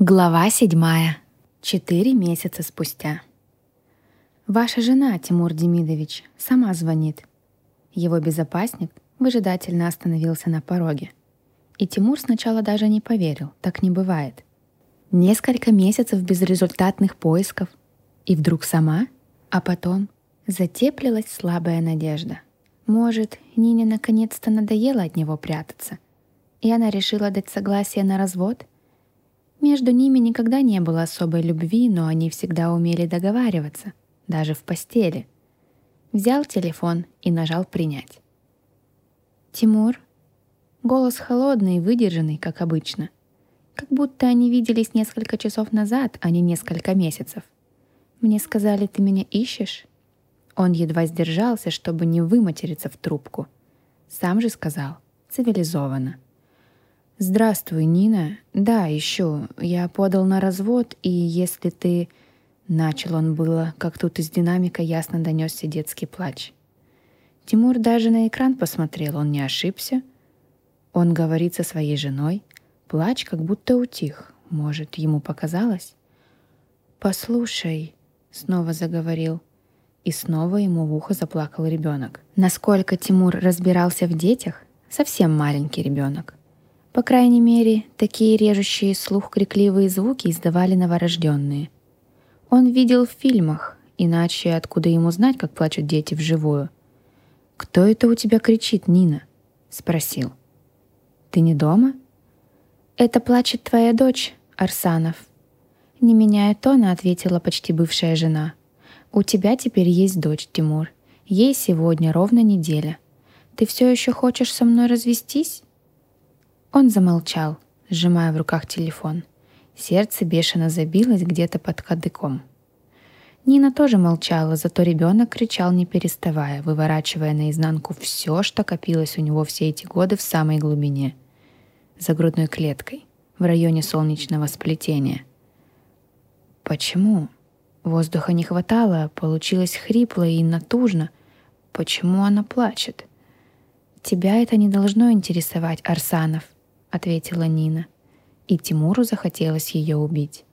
Глава седьмая. Четыре месяца спустя. Ваша жена, Тимур Демидович, сама звонит. Его безопасник выжидательно остановился на пороге. И Тимур сначала даже не поверил, так не бывает. Несколько месяцев безрезультатных поисков, и вдруг сама, а потом затеплилась слабая надежда. Может, Нине наконец-то надоело от него прятаться, и она решила дать согласие на развод — между ними никогда не было особой любви, но они всегда умели договариваться, даже в постели. Взял телефон и нажал «Принять». «Тимур?» Голос холодный и выдержанный, как обычно. Как будто они виделись несколько часов назад, а не несколько месяцев. «Мне сказали, ты меня ищешь?» Он едва сдержался, чтобы не выматериться в трубку. Сам же сказал, цивилизованно — «Здравствуй, Нина. Да, еще. Я подал на развод, и если ты...» Начал он было, как тут из динамика ясно донесся детский плач. Тимур даже на экран посмотрел, он не ошибся. Он говорит со своей женой. Плач как будто утих. Может, ему показалось? «Послушай», — снова заговорил. И снова ему в ухо заплакал ребенок. Насколько Тимур разбирался в детях, совсем маленький ребенок. По крайней мере, такие режущие слух крикливые звуки издавали новорожденные. Он видел в фильмах, иначе откуда ему знать, как плачут дети вживую? «Кто это у тебя кричит, Нина?» — спросил. «Ты не дома?» «Это плачет твоя дочь, Арсанов». Не меняя тона, ответила почти бывшая жена. «У тебя теперь есть дочь, Тимур. Ей сегодня ровно неделя. Ты все еще хочешь со мной развестись?» Он замолчал, сжимая в руках телефон. Сердце бешено забилось где-то под кадыком. Нина тоже молчала, зато ребенок кричал не переставая, выворачивая наизнанку все, что копилось у него все эти годы в самой глубине. За грудной клеткой, в районе солнечного сплетения. Почему? Воздуха не хватало, получилось хрипло и натужно. Почему она плачет? Тебя это не должно интересовать, Арсанов —— ответила Нина. И Тимуру захотелось ее убить.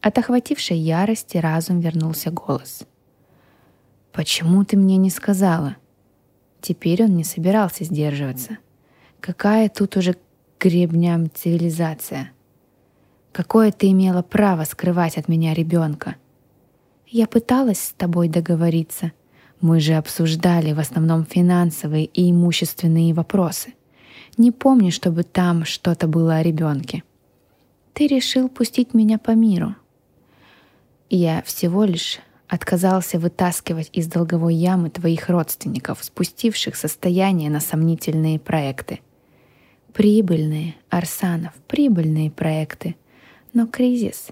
От охватившей ярости разум вернулся голос. «Почему ты мне не сказала?» Теперь он не собирался сдерживаться. Какая тут уже гребням цивилизация? Какое ты имела право скрывать от меня ребенка? Я пыталась с тобой договориться. Мы же обсуждали в основном финансовые и имущественные вопросы. Не помню, чтобы там что-то было о ребенке. Ты решил пустить меня по миру. Я всего лишь отказался вытаскивать из долговой ямы твоих родственников, спустивших состояние на сомнительные проекты. Прибыльные, Арсанов, прибыльные проекты. Но кризис...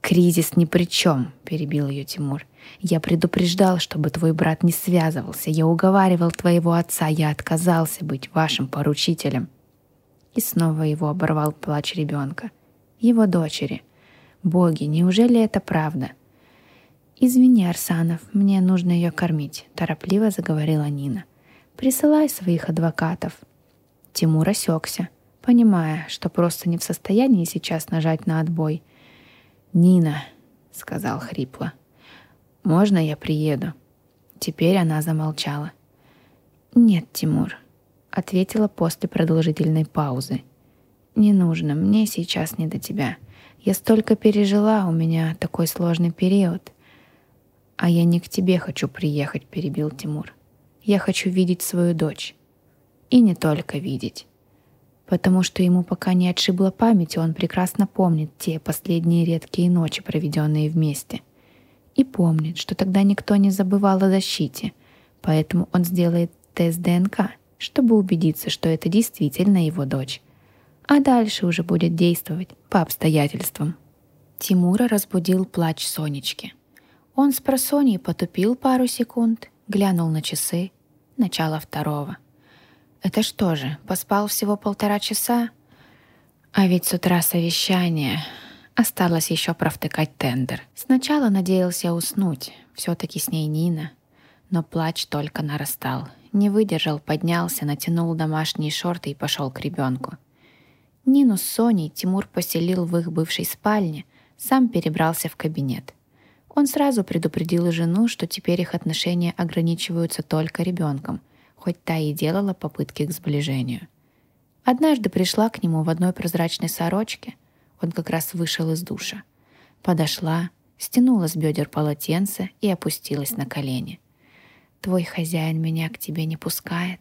Кризис ни при чем, перебил ее Тимур. Я предупреждал, чтобы твой брат не связывался. Я уговаривал твоего отца, я отказался быть вашим поручителем. И снова его оборвал плач ребенка. Его дочери. Боги, неужели это правда? «Извини, Арсанов, мне нужно ее кормить», — торопливо заговорила Нина. «Присылай своих адвокатов». Тимур осекся, понимая, что просто не в состоянии сейчас нажать на отбой. «Нина», — сказал хрипло, — можно я приеду?» Теперь она замолчала. «Нет, Тимур», — ответила после продолжительной паузы. «Не нужно, мне сейчас не до тебя. Я столько пережила, у меня такой сложный период». «А я не к тебе хочу приехать», — перебил Тимур. «Я хочу видеть свою дочь. И не только видеть. Потому что ему пока не отшибла память, и он прекрасно помнит те последние редкие ночи, проведенные вместе — и помнит, что тогда никто не забывал о защите, поэтому он сделает тест ДНК, чтобы убедиться, что это действительно его дочь. А дальше уже будет действовать по обстоятельствам. Тимура разбудил плач Сонечки. Он с просонья потупил пару секунд, глянул на часы. Начало второго. Это что же, поспал всего полтора часа? А ведь с утра совещание. Осталось еще провтыкать тендер. Сначала надеялся уснуть, все-таки с ней Нина. Но плач только нарастал. Не выдержал, поднялся, натянул домашние шорты и пошел к ребенку. Нину с Соней Тимур поселил в их бывшей спальне, сам перебрался в кабинет. Он сразу предупредил жену, что теперь их отношения ограничиваются только ребенком, хоть та и делала попытки к сближению. Однажды пришла к нему в одной прозрачной сорочке, он как раз вышел из душа. Подошла, стянула с бедер полотенце и опустилась на колени. «Твой хозяин меня к тебе не пускает,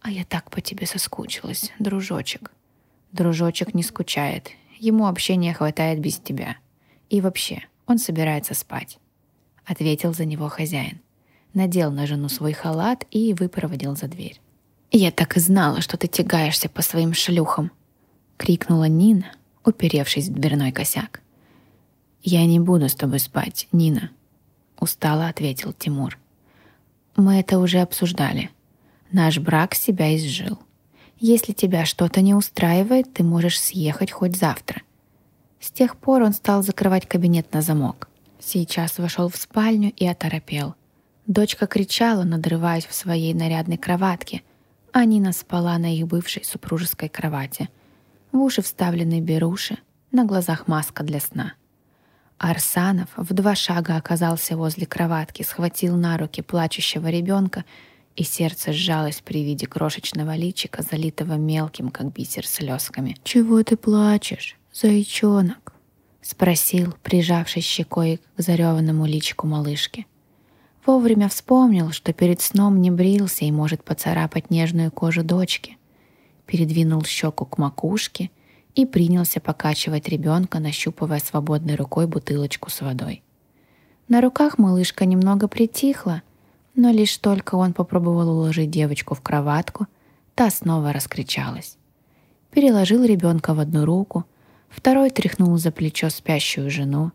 а я так по тебе соскучилась, дружочек». «Дружочек не скучает, ему общения хватает без тебя. И вообще, он собирается спать», — ответил за него хозяин. Надел на жену свой халат и выпроводил за дверь. «Я так и знала, что ты тягаешься по своим шлюхам!» — крикнула Нина, уперевшись в дверной косяк. «Я не буду с тобой спать, Нина», — устало ответил Тимур. «Мы это уже обсуждали. Наш брак себя изжил. Если тебя что-то не устраивает, ты можешь съехать хоть завтра». С тех пор он стал закрывать кабинет на замок. Сейчас вошел в спальню и оторопел. Дочка кричала, надрываясь в своей нарядной кроватке, а Нина спала на их бывшей супружеской кровати. В уши вставлены беруши, на глазах маска для сна — Арсанов в два шага оказался возле кроватки, схватил на руки плачущего ребенка, и сердце сжалось при виде крошечного личика, залитого мелким, как бисер, слезками. «Чего ты плачешь, зайчонок?» — спросил, прижавшись щекой к зареванному личику малышки. Вовремя вспомнил, что перед сном не брился и может поцарапать нежную кожу дочки. Передвинул щеку к макушке — и принялся покачивать ребенка, нащупывая свободной рукой бутылочку с водой. На руках малышка немного притихла, но лишь только он попробовал уложить девочку в кроватку, та снова раскричалась. Переложил ребенка в одну руку, второй тряхнул за плечо спящую жену.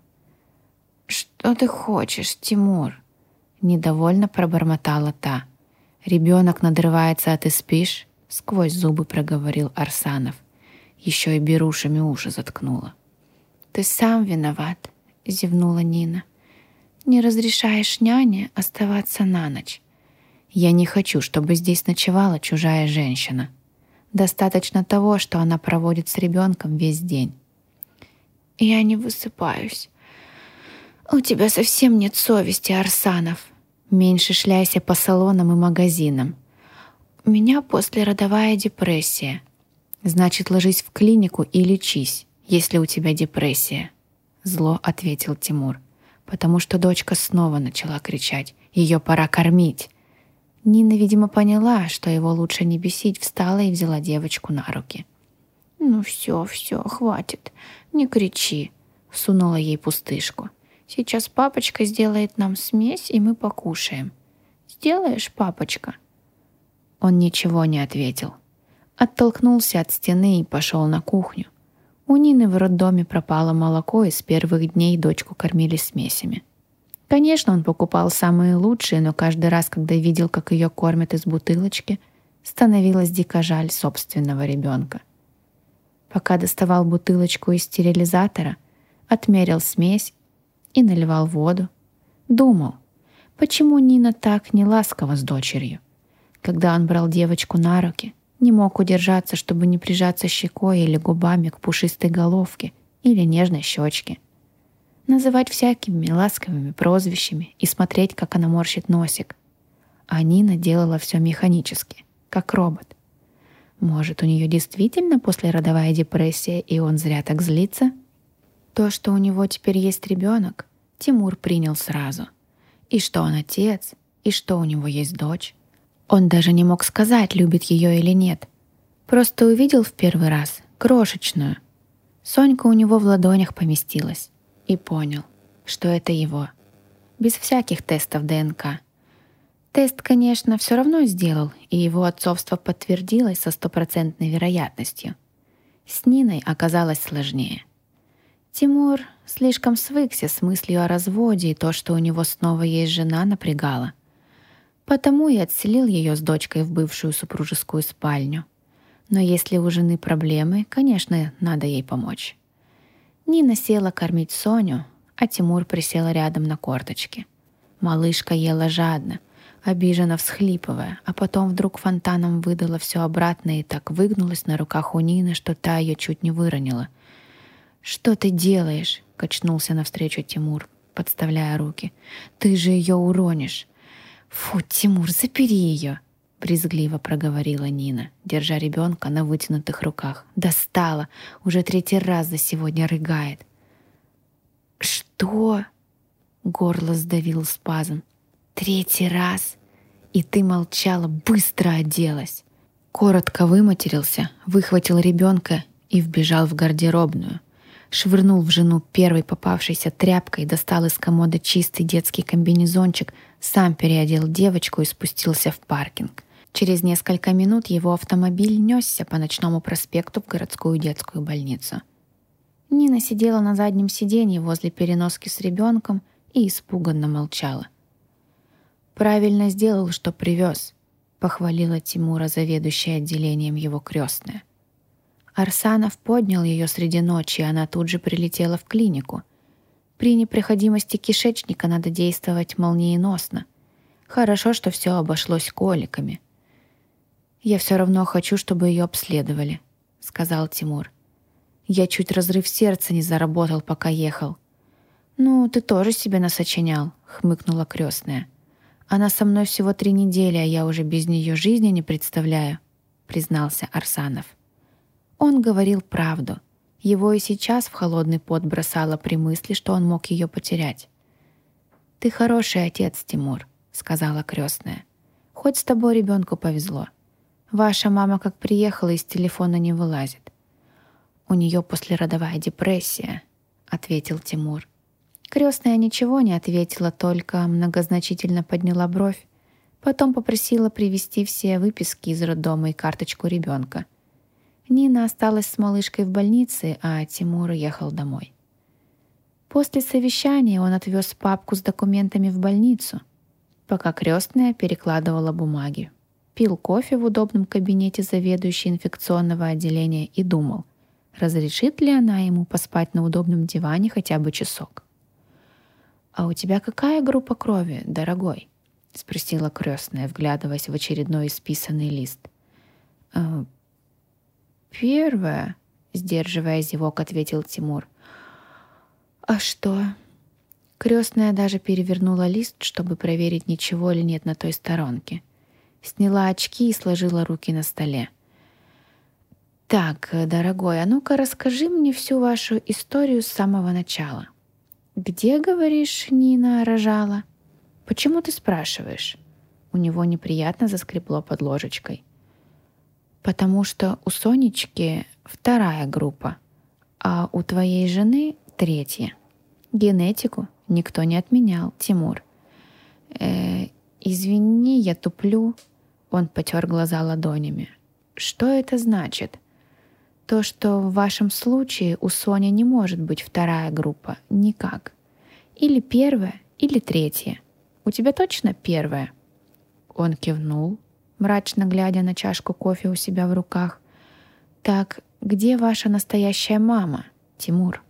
«Что ты хочешь, Тимур?» Недовольно пробормотала та. «Ребенок надрывается, а ты спишь?» Сквозь зубы проговорил Арсанов – еще и берушами уши заткнула. «Ты сам виноват», — зевнула Нина. «Не разрешаешь няне оставаться на ночь. Я не хочу, чтобы здесь ночевала чужая женщина. Достаточно того, что она проводит с ребенком весь день». «Я не высыпаюсь. У тебя совсем нет совести, Арсанов. Меньше шляйся по салонам и магазинам. У меня послеродовая депрессия. Значит, ложись в клинику и лечись, если у тебя депрессия. Зло ответил Тимур, потому что дочка снова начала кричать. Ее пора кормить. Нина, видимо, поняла, что его лучше не бесить, встала и взяла девочку на руки. «Ну все, все, хватит, не кричи», — сунула ей пустышку. «Сейчас папочка сделает нам смесь, и мы покушаем. Сделаешь, папочка?» Он ничего не ответил оттолкнулся от стены и пошел на кухню. У Нины в роддоме пропало молоко, и с первых дней дочку кормили смесями. Конечно, он покупал самые лучшие, но каждый раз, когда видел, как ее кормят из бутылочки, становилось дико жаль собственного ребенка. Пока доставал бутылочку из стерилизатора, отмерил смесь и наливал воду, думал, почему Нина так не ласкова с дочерью. Когда он брал девочку на руки, не мог удержаться, чтобы не прижаться щекой или губами к пушистой головке или нежной щечке. Называть всякими ласковыми прозвищами и смотреть, как она морщит носик. А Нина делала все механически, как робот. Может, у нее действительно послеродовая депрессия, и он зря так злится? То, что у него теперь есть ребенок, Тимур принял сразу. И что он отец, и что у него есть дочь. Он даже не мог сказать, любит ее или нет. Просто увидел в первый раз крошечную. Сонька у него в ладонях поместилась и понял, что это его. Без всяких тестов ДНК. Тест, конечно, все равно сделал, и его отцовство подтвердилось со стопроцентной вероятностью. С Ниной оказалось сложнее. Тимур слишком свыкся с мыслью о разводе, и то, что у него снова есть жена, напрягало. Потому и отселил ее с дочкой в бывшую супружескую спальню. Но если у жены проблемы, конечно, надо ей помочь. Нина села кормить Соню, а Тимур присел рядом на корточки. Малышка ела жадно, обиженно всхлипывая, а потом вдруг фонтаном выдала все обратно и так выгнулась на руках у Нины, что та ее чуть не выронила. «Что ты делаешь?» — качнулся навстречу Тимур, подставляя руки. «Ты же ее уронишь!» «Фу, Тимур, запери ее!» — брезгливо проговорила Нина, держа ребенка на вытянутых руках. «Достала! Уже третий раз за сегодня рыгает!» «Что?» — горло сдавил спазм. «Третий раз!» И ты молчала, быстро оделась. Коротко выматерился, выхватил ребенка и вбежал в гардеробную. Швырнул в жену первой попавшейся тряпкой, достал из комода чистый детский комбинезончик, сам переодел девочку и спустился в паркинг. Через несколько минут его автомобиль несся по ночному проспекту в городскую детскую больницу. Нина сидела на заднем сиденье возле переноски с ребенком и испуганно молчала — «Правильно сделал, что привез», — похвалила Тимура заведующая отделением его крестная. Арсанов поднял ее среди ночи, и она тут же прилетела в клинику. При непроходимости кишечника надо действовать молниеносно. Хорошо, что все обошлось коликами. «Я все равно хочу, чтобы ее обследовали», — сказал Тимур. «Я чуть разрыв сердца не заработал, пока ехал». «Ну, ты тоже себе насочинял», — хмыкнула крестная. Она со мной всего три недели, а я уже без нее жизни не представляю», — признался Арсанов. Он говорил правду. Его и сейчас в холодный пот бросало при мысли, что он мог ее потерять. «Ты хороший отец, Тимур», — сказала крестная. «Хоть с тобой ребенку повезло. Ваша мама как приехала, из телефона не вылазит». «У нее послеродовая депрессия», — ответил Тимур. Крестная ничего не ответила, только многозначительно подняла бровь. Потом попросила привезти все выписки из роддома и карточку ребенка. Нина осталась с малышкой в больнице, а Тимур уехал домой. После совещания он отвез папку с документами в больницу, пока крестная перекладывала бумаги. Пил кофе в удобном кабинете заведующей инфекционного отделения и думал, разрешит ли она ему поспать на удобном диване хотя бы часок. «А у тебя какая группа крови, дорогой?» — спросила крестная, вглядываясь в очередной исписанный лист. «Э, «Первая», — сдерживая зевок, ответил Тимур. «А что?» Крестная даже перевернула лист, чтобы проверить, ничего ли нет на той сторонке. Сняла очки и сложила руки на столе. «Так, дорогой, а ну-ка расскажи мне всю вашу историю с самого начала». «Где, говоришь, Нина рожала?» «Почему ты спрашиваешь?» У него неприятно заскребло под ложечкой. «Потому что у Сонечки вторая группа, а у твоей жены третья. Генетику никто не отменял, Тимур». «Э, «Извини, я туплю», — он потер глаза ладонями. «Что это значит?» То, что в вашем случае у Сони не может быть вторая группа, никак. Или первая, или третья. У тебя точно первая?» Он кивнул, мрачно глядя на чашку кофе у себя в руках. «Так где ваша настоящая мама, Тимур?»